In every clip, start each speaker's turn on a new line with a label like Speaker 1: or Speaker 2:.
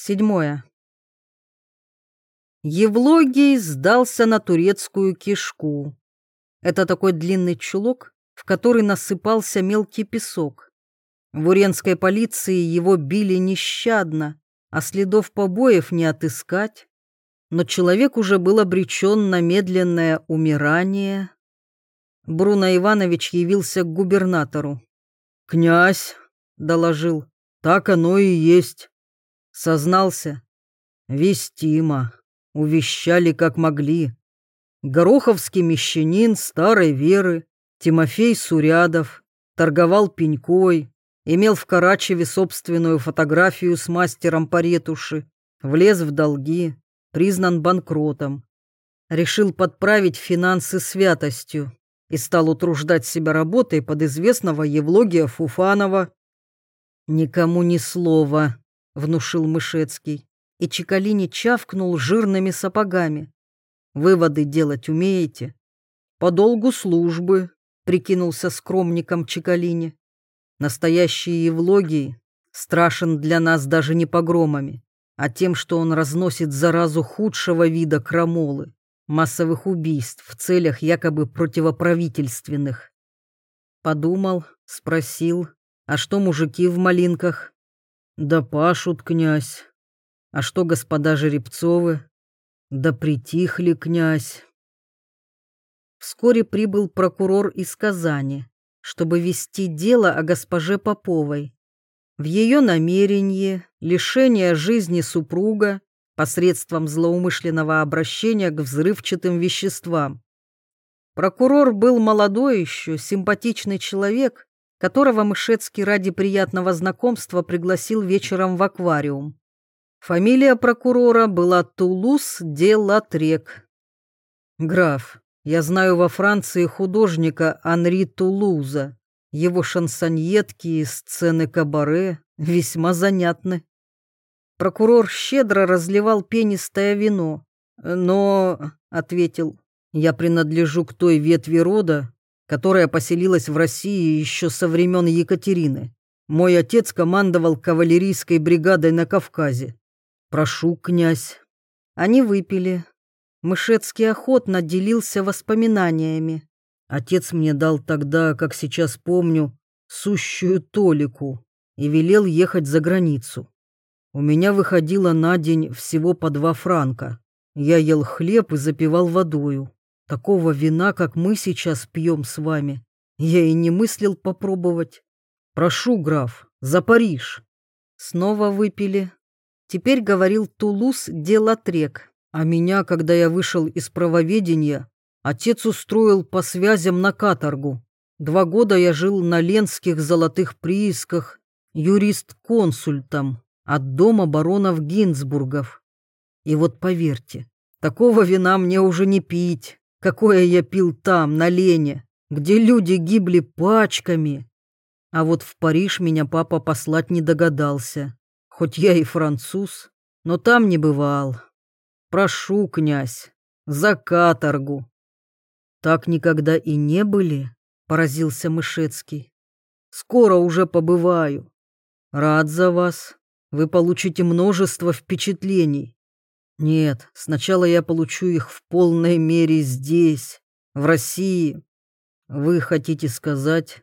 Speaker 1: Седьмое. Евлогий сдался на турецкую кишку. Это такой длинный чулок, в который насыпался мелкий песок. В уренской полиции его били нещадно, а следов побоев не отыскать. Но человек уже был обречен на медленное умирание. Бруно Иванович явился к губернатору.
Speaker 2: «Князь», — доложил, — «так оно и есть».
Speaker 1: Сознался.
Speaker 2: «Вестимо. Увещали, как могли. Гороховский мещанин старой веры, Тимофей Сурядов, торговал пенькой, имел в Карачеве собственную фотографию с мастером по ретуши, влез в долги, признан банкротом. Решил подправить финансы святостью и стал утруждать себя работой под известного Евлогия Фуфанова.
Speaker 1: «Никому ни слова», — внушил Мышецкий, и Чекалини чавкнул жирными сапогами. «Выводы делать умеете?»
Speaker 2: «По долгу службы», —
Speaker 1: прикинулся скромником Чекалини. «Настоящий Евлогий страшен для нас даже не погромами, а тем, что он разносит заразу худшего вида крамолы массовых убийств в целях якобы противоправительственных. Подумал, спросил, а что мужики в малинках?
Speaker 2: Да пашут, князь. А что господа Жеребцовы? Да притихли, князь.
Speaker 1: Вскоре прибыл прокурор из Казани, чтобы вести дело о госпоже Поповой. В ее намерении лишение жизни супруга посредством злоумышленного обращения к взрывчатым веществам. Прокурор был молодой еще, симпатичный человек, которого Мышецкий ради приятного знакомства пригласил вечером в аквариум. Фамилия прокурора была Тулус де Латрек. «Граф, я знаю во Франции художника Анри Тулуза. Его шансоньетки и сцены кабаре весьма занятны. Прокурор щедро разливал пенистое вино. «Но», — ответил, — «я принадлежу к той ветви рода, которая поселилась в России еще со времен Екатерины. Мой отец командовал кавалерийской бригадой на Кавказе. Прошу, князь». Они выпили. Мышецкий охотно делился воспоминаниями. Отец мне дал тогда, как сейчас помню, сущую толику и велел ехать за границу. У меня выходило на день всего по два франка. Я ел хлеб и запивал водою. Такого вина, как мы сейчас пьем с вами, я и не мыслил попробовать. Прошу, граф, за Париж. Снова выпили. Теперь говорил Тулус де Латрек. А меня, когда я вышел из правоведения, отец устроил по связям на каторгу. Два года я жил на ленских золотых приисках юрист-консультом от дома баронов Гинзбургов. И вот поверьте, такого вина мне уже не пить, какое я пил там, на Лене, где люди гибли пачками. А вот в Париж меня папа послать не догадался, хоть я и француз, но там не бывал. Прошу, князь, за каторгу. Так никогда и не были, поразился Мышецкий. Скоро уже побываю. Рад за вас, вы получите множество впечатлений. Нет, сначала я получу их в полной мере здесь, в России. Вы хотите сказать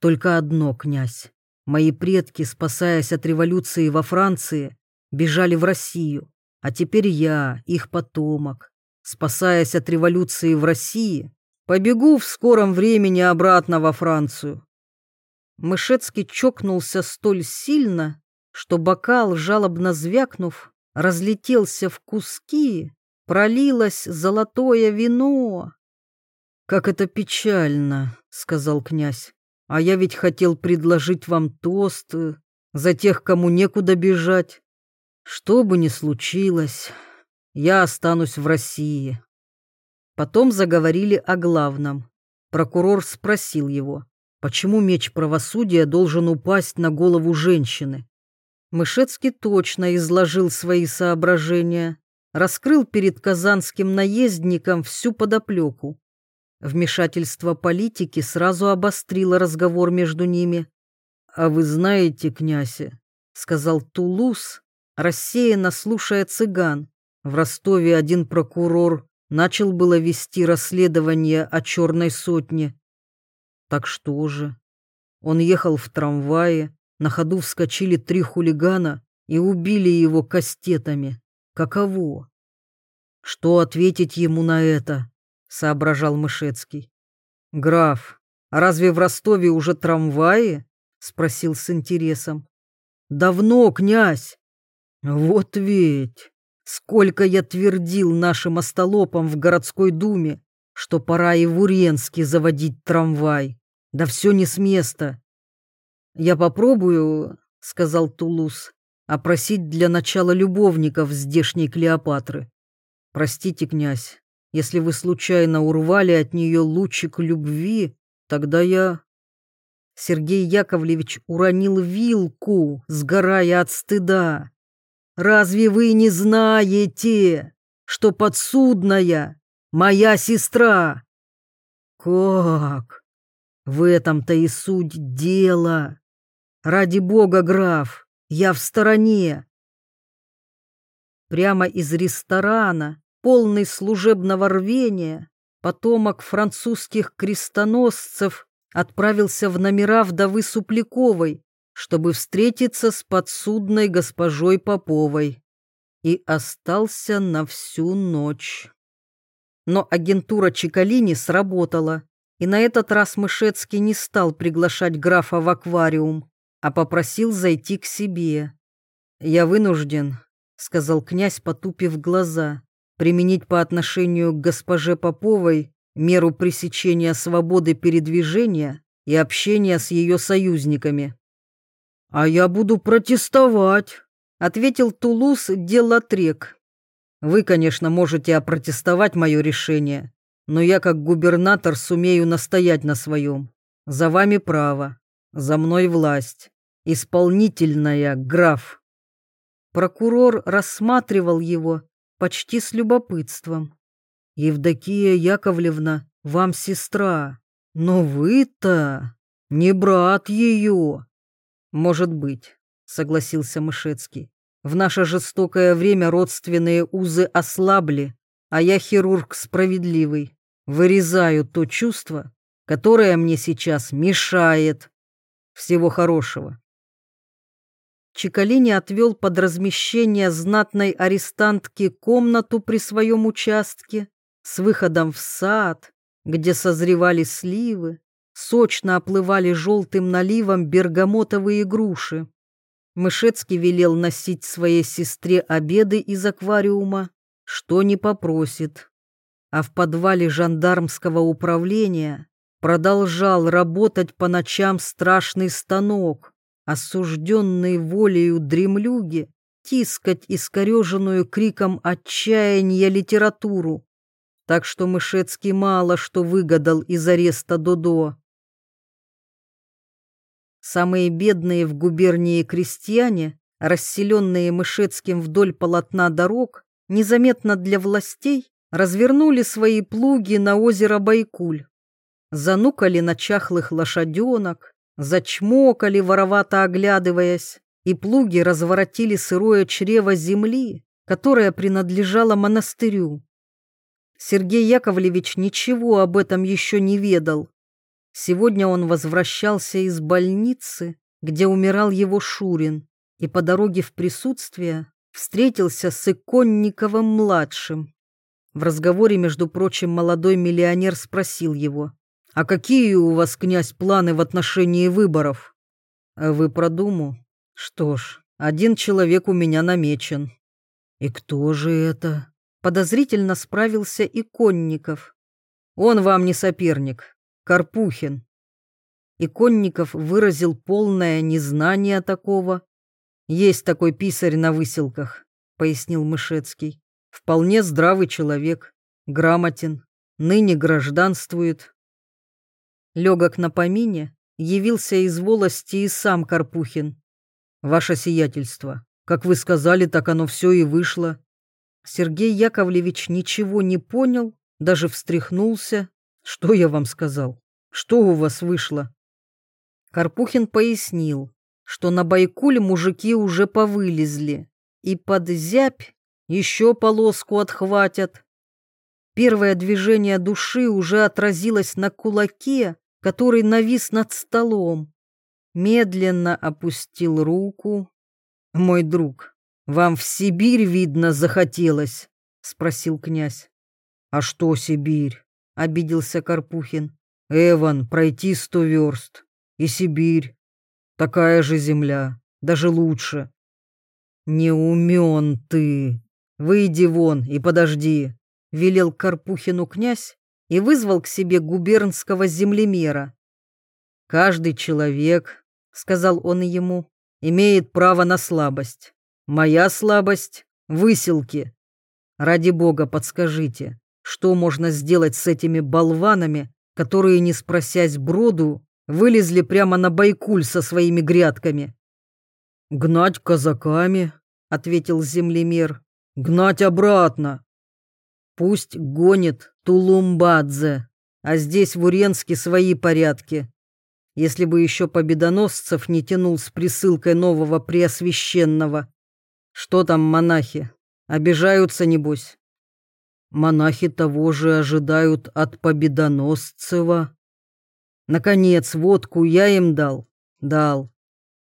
Speaker 1: только одно, князь. Мои предки, спасаясь от революции во Франции, бежали в Россию, а теперь я, их потомок, спасаясь от революции в России, побегу в скором времени обратно во Францию. Мышецкий чокнулся столь сильно, что бокал, жалобно звякнув, разлетелся в куски, пролилось золотое вино. «Как это печально», — сказал князь. «А я ведь хотел предложить вам тост за тех, кому некуда бежать. Что бы ни случилось, я останусь в России». Потом заговорили о главном. Прокурор спросил его, почему меч правосудия должен упасть на голову женщины. Мышецкий точно изложил свои соображения, раскрыл перед казанским наездником всю подоплеку. Вмешательство политики сразу обострило разговор между ними. «А вы знаете, князь, — сказал Тулус, рассеянно слушая цыган. В Ростове один прокурор начал было вести расследование о черной сотне. Так что же? Он ехал в трамвае, на ходу вскочили три хулигана и убили его кастетами. Каково? Что ответить ему на это? соображал Мышецкий. Граф, разве в Ростове уже трамваи? спросил с интересом. Давно, князь. Вот ведь сколько я твердил нашим остолопам в городской думе, что пора и в Уренске заводить трамвай. Да все не с места. Я попробую, сказал Тулус, опросить для начала любовников здешней Клеопатры. Простите, князь, если вы случайно урвали от нее лучик любви, тогда я...» Сергей Яковлевич уронил вилку, сгорая от стыда. «Разве вы не знаете, что подсудная моя сестра?» «Как? В этом-то и суть дела. Ради бога, граф, я в стороне». Прямо из ресторана полный служебного рвения, потомок французских крестоносцев отправился в номера вдовы Супляковой, чтобы встретиться с подсудной госпожой Поповой, и остался на всю ночь. Но агентура Чекалини сработала, и на этот раз Мышецкий не стал приглашать графа в аквариум, а попросил зайти к себе. «Я вынужден», — сказал князь, потупив глаза, применить по отношению к госпоже Поповой меру пресечения свободы передвижения и общения с ее союзниками. «А я буду протестовать», — ответил Тулус Делатрек. «Вы, конечно, можете опротестовать мое решение, но я, как губернатор, сумею настоять на своем. За вами право, за мной власть. Исполнительная, граф». Прокурор рассматривал его, почти с любопытством. «Евдокия Яковлевна, вам сестра, но вы-то не брат ее». «Может быть», — согласился Мышецкий. «В наше жестокое время родственные узы ослабли, а я хирург справедливый, вырезаю то чувство, которое мне сейчас мешает. Всего хорошего». Чекалини отвел под размещение знатной арестантки комнату при своем участке с выходом в сад, где созревали сливы, сочно оплывали желтым наливом бергамотовые груши. Мышецкий велел носить своей сестре обеды из аквариума, что не попросит. А в подвале жандармского управления продолжал работать по ночам страшный станок, осужденный волею дремлюги, тискать искореженную криком отчаяния литературу. Так что Мышецкий мало что выгадал из ареста Додо. Самые бедные в губернии крестьяне, расселенные Мышецким вдоль полотна дорог, незаметно для властей, развернули свои плуги на озеро Байкуль. Занукали на чахлых лошаденок, Зачмокали, воровато оглядываясь, и плуги разворотили сырое чрево земли, которое принадлежало монастырю. Сергей Яковлевич ничего об этом еще не ведал. Сегодня он возвращался из больницы, где умирал его Шурин, и по дороге в присутствие встретился с Иконниковым-младшим. В разговоре, между прочим, молодой миллионер спросил его, «А какие у вас, князь, планы в отношении выборов?» «А «Вы про Думу?» «Что ж, один человек у меня намечен». «И кто же это?» Подозрительно справился и Конников. «Он вам не соперник. Карпухин». Иконников выразил полное незнание такого. «Есть такой писарь на выселках», — пояснил Мышецкий. «Вполне здравый человек, грамотен, ныне гражданствует, Легок на помине, явился из волости и сам Карпухин. «Ваше сиятельство, как вы сказали, так оно все и вышло». Сергей Яковлевич ничего не понял, даже встряхнулся. «Что я вам сказал? Что у вас вышло?» Карпухин пояснил, что на Байкуле мужики уже повылезли, и под зябь еще полоску отхватят. Первое движение души уже отразилось на кулаке, который навис над столом. Медленно опустил руку. «Мой друг, вам в Сибирь, видно, захотелось?» — спросил князь. «А что Сибирь?» — обиделся Карпухин. «Эван, пройти сто верст. И Сибирь. Такая же земля, даже лучше». «Не умен ты. Выйди вон и подожди», — велел Карпухину князь и вызвал к себе губернского землемера. «Каждый человек, — сказал он ему, — имеет право на слабость. Моя слабость — выселки. Ради бога, подскажите, что можно сделать с этими болванами, которые, не спросясь броду, вылезли прямо на Байкуль со своими грядками?» «Гнать казаками», — ответил землемер, — «гнать обратно». «Пусть гонит Тулумбадзе, а здесь в Уренске свои порядки. Если бы еще победоносцев не тянул с присылкой нового преосвященного. Что там монахи? Обижаются, небось? Монахи того же ожидают от победоносцева. Наконец, водку я им дал. Дал.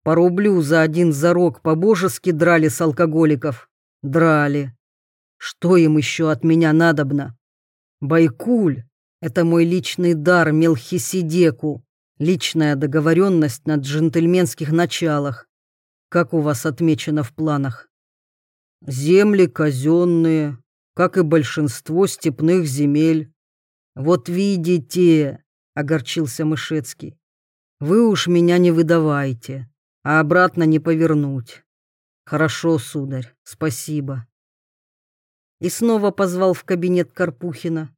Speaker 1: По рублю за один зарок по-божески драли с алкоголиков. Драли. Что им еще от меня надобно? Байкуль — это мой личный дар Мелхиседеку, личная договоренность на джентльменских началах. Как у вас отмечено в планах? Земли казенные, как и большинство степных земель. Вот видите, — огорчился Мышецкий, — вы уж меня не выдавайте, а обратно не повернуть. Хорошо, сударь, спасибо и снова позвал в кабинет Карпухина.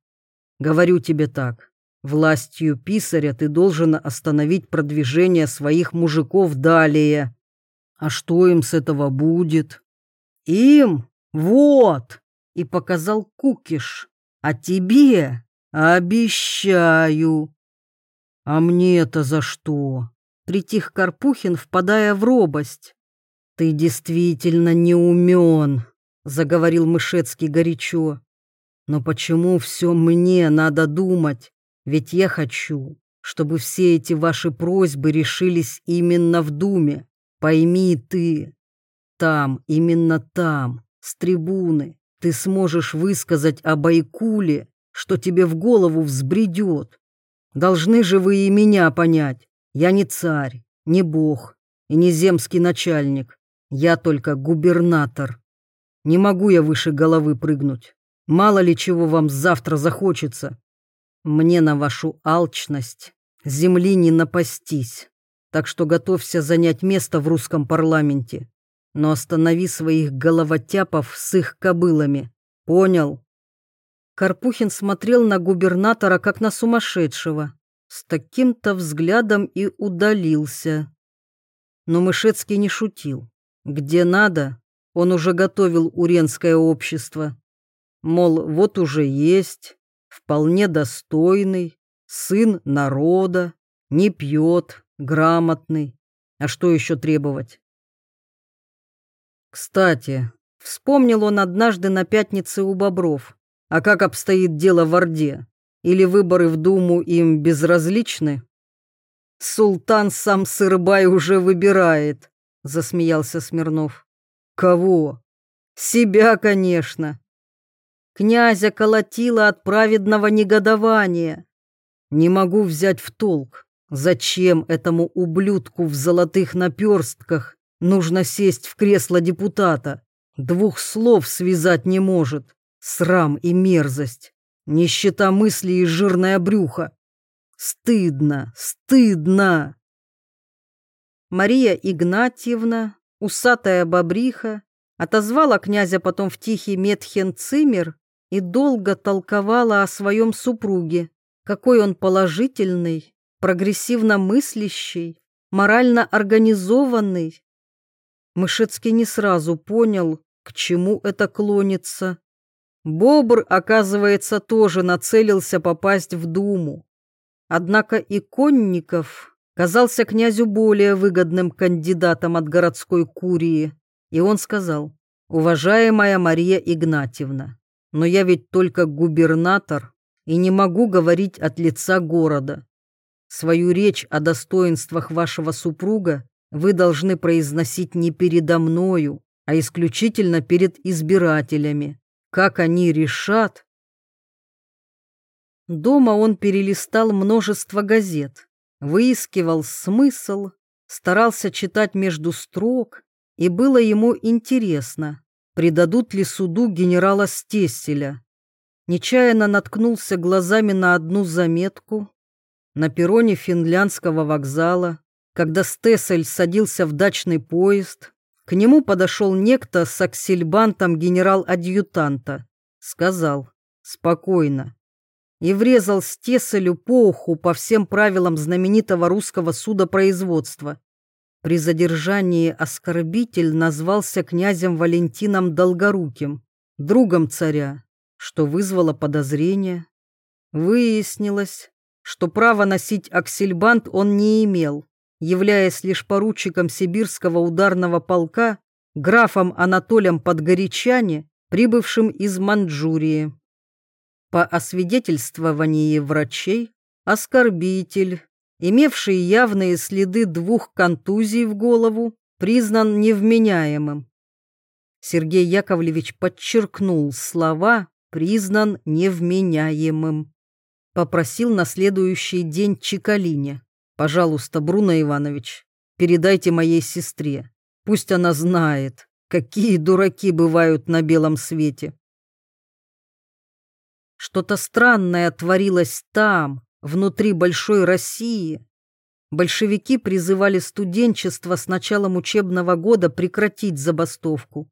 Speaker 1: «Говорю тебе так, властью писаря ты должен остановить продвижение своих мужиков далее. А что им с этого будет?» «Им? Вот!» — и показал кукиш. «А тебе? Обещаю!» «А мне-то за что?» — притих Карпухин, впадая в робость. «Ты действительно не умен», — заговорил Мышецкий горячо. «Но почему все мне надо думать? Ведь я хочу, чтобы все эти ваши просьбы решились именно в Думе. Пойми ты, там, именно там, с трибуны, ты сможешь высказать о Байкуле, что тебе в голову взбредет. Должны же вы и меня понять. Я не царь, не бог и не земский начальник. Я только губернатор. Не могу я выше головы прыгнуть. Мало ли чего вам завтра захочется. Мне на вашу алчность земли не напастись. Так что готовься занять место в русском парламенте. Но останови своих головотяпов с их кобылами. Понял? Карпухин смотрел на губернатора, как на сумасшедшего. С таким-то взглядом и удалился. Но Мышецкий не шутил. Где надо, он уже готовил уренское общество. Мол, вот уже есть, вполне достойный, сын народа, не пьет, грамотный. А что еще требовать? Кстати, вспомнил он однажды на пятнице у Бобров. А как обстоит дело в Орде? Или выборы в Думу им безразличны? Султан сам Сырбай уже выбирает, засмеялся Смирнов. Кого? Себя, конечно. Князя колотило от праведного негодования. Не могу взять в толк, зачем этому ублюдку в золотых наперстках нужно сесть в кресло депутата. Двух слов связать не может. Срам и мерзость. Нищета мысли и жирное брюхо. Стыдно, стыдно. Мария Игнатьевна усатая бобриха, отозвала князя потом в тихий Метхен-Цимер и долго толковала о своем супруге, какой он положительный, прогрессивно мыслящий, морально организованный. Мышецкий не сразу понял, к чему это клонится. Бобр, оказывается, тоже нацелился попасть в Думу. Однако и Конников казался князю более выгодным кандидатом от городской курии, и он сказал, уважаемая Мария Игнатьевна, но я ведь только губернатор и не могу говорить от лица города. Свою речь о достоинствах вашего супруга вы должны произносить не передо мною, а исключительно перед избирателями. Как они решат? Дома он перелистал множество газет, выискивал смысл, старался читать между строк, и было ему интересно, предадут ли суду генерала Стесселя. Нечаянно наткнулся глазами на одну заметку. На перроне финляндского вокзала, когда Стессель садился в дачный поезд, к нему подошел некто с аксельбантом генерал-адъютанта. Сказал «Спокойно». И врезал Стесселю по уху по всем правилам знаменитого русского судопроизводства. При задержании оскорбитель назвался князем Валентином Долгоруким, другом царя, что вызвало подозрение. Выяснилось, что право носить аксельбант он не имел, являясь лишь поручиком сибирского ударного полка, графом Анатолием Подгорячане, прибывшим из Манчжурии. По освидетельствованию врачей, оскорбитель имевший явные следы двух контузий в голову, признан невменяемым. Сергей Яковлевич подчеркнул слова «признан невменяемым». Попросил на следующий день Чекалине. «Пожалуйста, Бруно Иванович, передайте моей сестре. Пусть она знает, какие дураки бывают на белом свете». Что-то странное творилось там, внутри большой России. Большевики призывали студенчество с началом учебного года прекратить забастовку.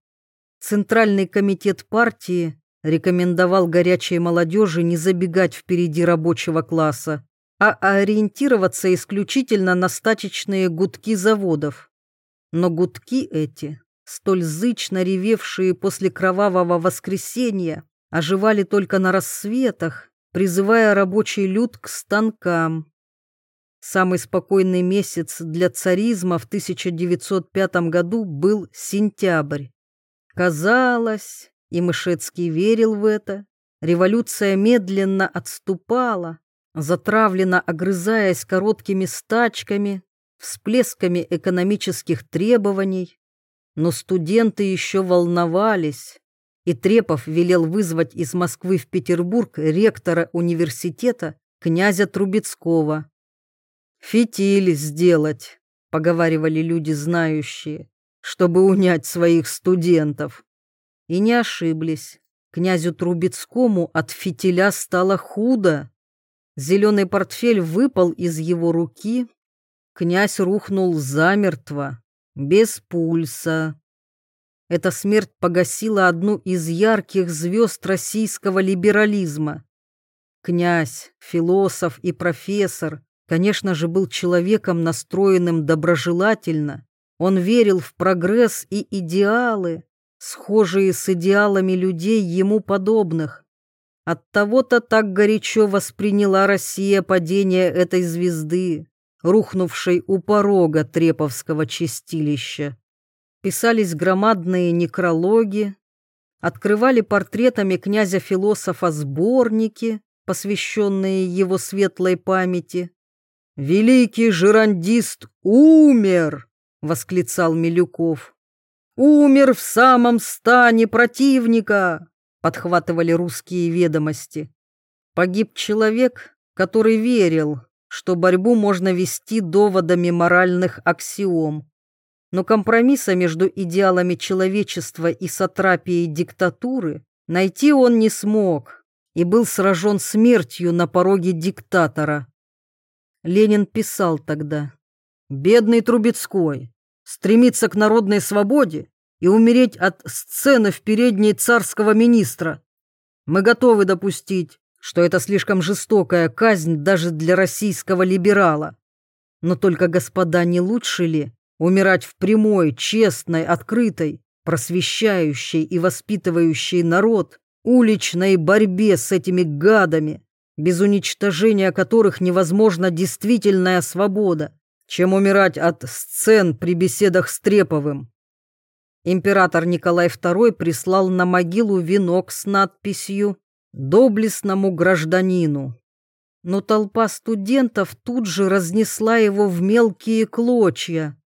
Speaker 1: Центральный комитет партии рекомендовал горячей молодежи не забегать впереди рабочего класса, а ориентироваться исключительно на стачечные гудки заводов. Но гудки эти, столь зычно ревевшие после кровавого воскресенья, оживали только на рассветах, призывая рабочий люд к станкам. Самый спокойный месяц для царизма в 1905 году был сентябрь. Казалось, и Мышецкий верил в это, революция медленно отступала, затравленно огрызаясь короткими стачками, всплесками экономических требований. Но студенты еще волновались, и Трепов велел вызвать из Москвы в Петербург ректора университета князя Трубецкого. «Фитиль сделать», — поговаривали люди знающие, чтобы унять своих студентов. И не ошиблись. Князю Трубецкому от фитиля стало худо. Зеленый портфель выпал из его руки. Князь рухнул замертво, без пульса. Эта смерть погасила одну из ярких звезд российского либерализма. Князь, философ и профессор, конечно же, был человеком, настроенным доброжелательно. Он верил в прогресс и идеалы, схожие с идеалами людей ему подобных. Оттого-то так горячо восприняла Россия падение этой звезды, рухнувшей у порога Треповского чистилища писались громадные некрологи, открывали портретами князя-философа сборники, посвященные его светлой памяти. «Великий жерандист умер!» — восклицал Милюков. «Умер в самом стане противника!» — подхватывали русские ведомости. Погиб человек, который верил, что борьбу можно вести доводами моральных аксиом но компромисса между идеалами человечества и сатрапией диктатуры найти он не смог и был сражен смертью на пороге диктатора. Ленин писал тогда, «Бедный Трубецкой стремится к народной свободе и умереть от сцены в передней царского министра. Мы готовы допустить, что это слишком жестокая казнь даже для российского либерала. Но только, господа, не лучше ли умирать в прямой, честной, открытой, просвещающей и воспитывающей народ уличной борьбе с этими гадами, без уничтожения которых невозможна действительная свобода, чем умирать от сцен при беседах с Треповым. император Николай II прислал на могилу венок с надписью «Доблестному гражданину». Но толпа студентов тут же разнесла его в мелкие клочья.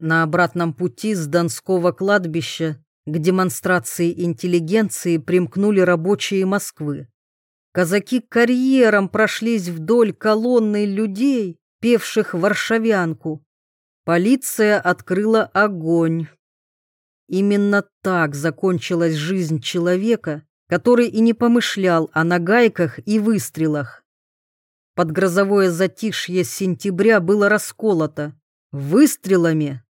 Speaker 1: На обратном пути с Донского кладбища к демонстрации интеллигенции примкнули рабочие Москвы. Казаки карьером прошлись вдоль колонны людей, певших варшавянку. Полиция открыла огонь. Именно так закончилась жизнь человека, который и не помышлял о нагайках и выстрелах. Под грозовое затишье сентября было расколото выстрелами